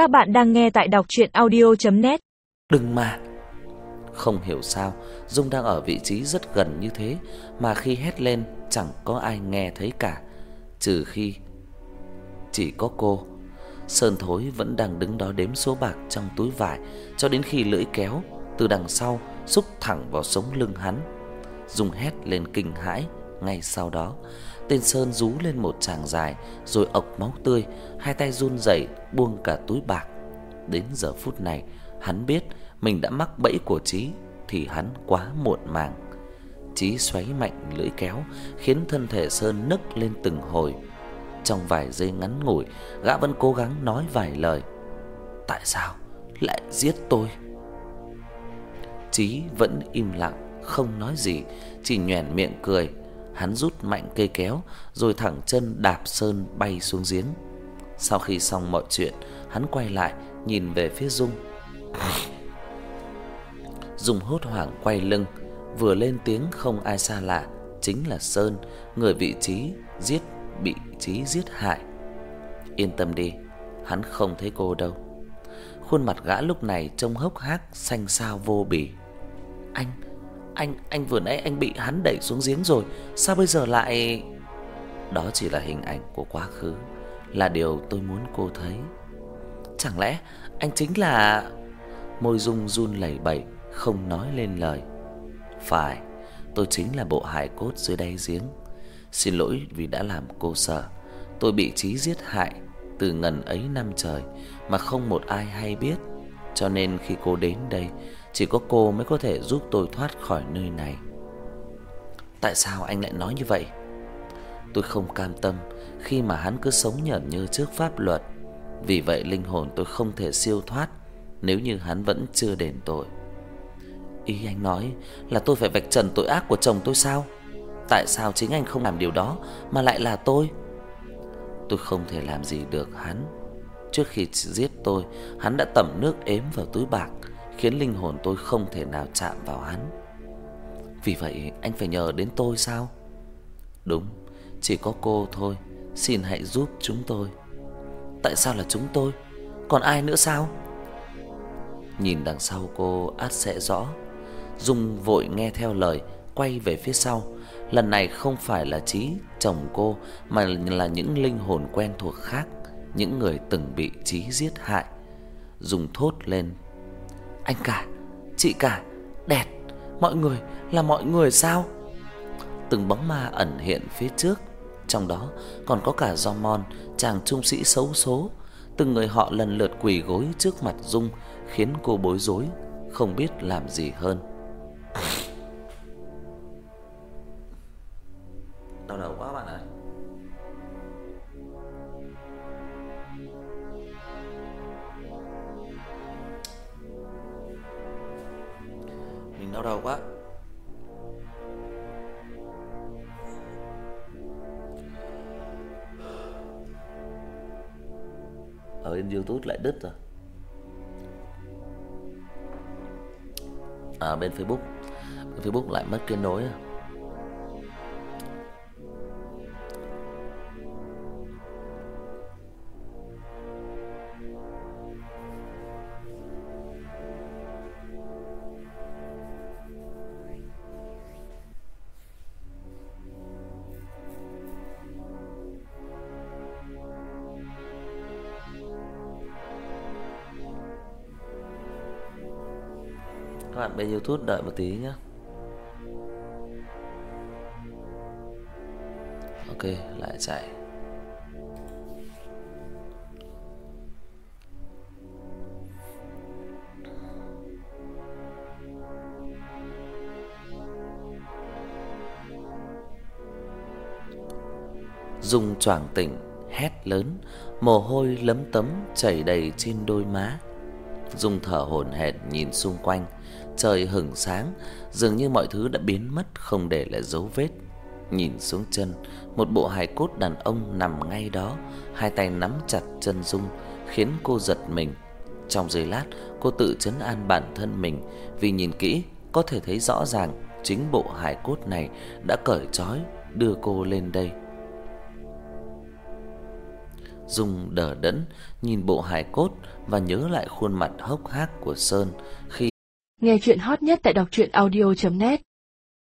Các bạn đang nghe tại đọc audio net Đừng mà. Không hiểu sao, Dung đang ở vị trí rất gần như thế mà khi hét lên chẳng có ai nghe thấy cả, trừ khi chỉ có cô. Sơn Thối vẫn đang đứng đó đếm số bạc trong túi vải cho đến khi lưỡi kéo từ đằng sau xúc thẳng vào sống lưng hắn. Dung hét lên kinh hãi, ngay sau đó, tên Sơn rú lên một tràng dài rồi ộc máu tươi, hai tay run rẩy buông cả túi bạc. Đến giờ phút này, hắn biết mình đã mắc bẫy của Chí thì hắn quá muộn màng. Chí xoáy mạnh lưỡi kéo, khiến thân thể Sơn nức lên từng hồi. Trong vài giây ngắn ngủi, gã vẫn cố gắng nói vài lời. Tại sao lại giết tôi? Chí vẫn im lặng, không nói gì, chỉ nhoẻn miệng cười. Hắn rút mạnh cây kéo rồi thẳng chân đạp Sơn bay xuống giếng. Sau khi xong mọi chuyện, hắn quay lại nhìn về phía Dung. Dung hốt hoảng quay lưng, vừa lên tiếng không ai xa lạ, chính là Sơn, người vị trí giết bị trí giết hại. Yên tâm đi, hắn không thấy cô đâu. Khuôn mặt gã lúc này trông hốc hác xanh xao vô bì. Anh, anh anh vừa nãy anh bị hắn đẩy xuống giếng rồi, sao bây giờ lại Đó chỉ là hình ảnh của quá khứ, là điều tôi muốn cô thấy. Chẳng lẽ anh chính là Môi Dung run lẩy bẩy, không nói lên lời. Phải, tôi chính là bộ hài cốt dưới đáy giếng. Xin lỗi vì đã làm cô sợ. Tôi bị trí giết hại từ ngần ấy năm trời mà không một ai hay biết. Cho nên khi cô đến đây, chỉ có cô mới có thể giúp tôi thoát khỏi nơi này. Tại sao anh lại nói như vậy? Tôi không cam tâm khi mà hắn cứ sống nhởn nhơ trước pháp luật. Vì vậy linh hồn tôi không thể siêu thoát nếu như hắn vẫn chưa đền tội. Ý anh nói là tôi phải vạch trần tội ác của chồng tôi sao? Tại sao chính anh không làm điều đó mà lại là tôi? Tôi không thể làm gì được hắn. Trước khi giết tôi, hắn đã tẩm nước ếm vào túi bạc, khiến linh hồn tôi không thể nào chạm vào hắn. Vì vậy anh phải nhờ đến tôi sao? Đúng, chỉ có cô thôi, xin hãy giúp chúng tôi. Tại sao là chúng tôi? Còn ai nữa sao? Nhìn đằng sau cô át sẽ rõ. Dung vội nghe theo lời, quay về phía sau. Lần này không phải là Chí chồng cô mà là những linh hồn quen thuộc khác, những người từng bị Chí giết hại. dùng thốt lên: "Anh cả, chị cả, đẹp, mọi người là mọi người sao?" Từng bóng ma ẩn hiện phía trước, trong đó còn có cả Jomon, chàng trung sĩ xấu số. Từng người họ lần lượt quỳ gối trước mặt Dung, khiến cô bối rối, không biết làm gì hơn. Đau đầu quá. Ở trên YouTube lại đứt rồi. À bên Facebook, bên Facebook lại mất kết nối rồi Các bạn bên YouTube đợi một tí nhé. Ok, lại chạy. Dung choàng tỉnh, hét lớn, mồ hôi lấm tấm chảy đầy trên đôi má. Dung thở hổn hển nhìn xung quanh, trời hửng sáng, dường như mọi thứ đã biến mất không để lại dấu vết. Nhìn xuống chân, một bộ hài cốt đàn ông nằm ngay đó, hai tay nắm chặt chân Dung, khiến cô giật mình. Trong giây lát, cô tự trấn an bản thân mình, vì nhìn kỹ có thể thấy rõ ràng chính bộ hài cốt này đã cởi trói đưa cô lên đây. Dung đờ đẫn, nhìn bộ hài cốt và nhớ lại khuôn mặt hốc hác của Sơn khi Nghe truyện hot nhất tại đọc truyện audio net.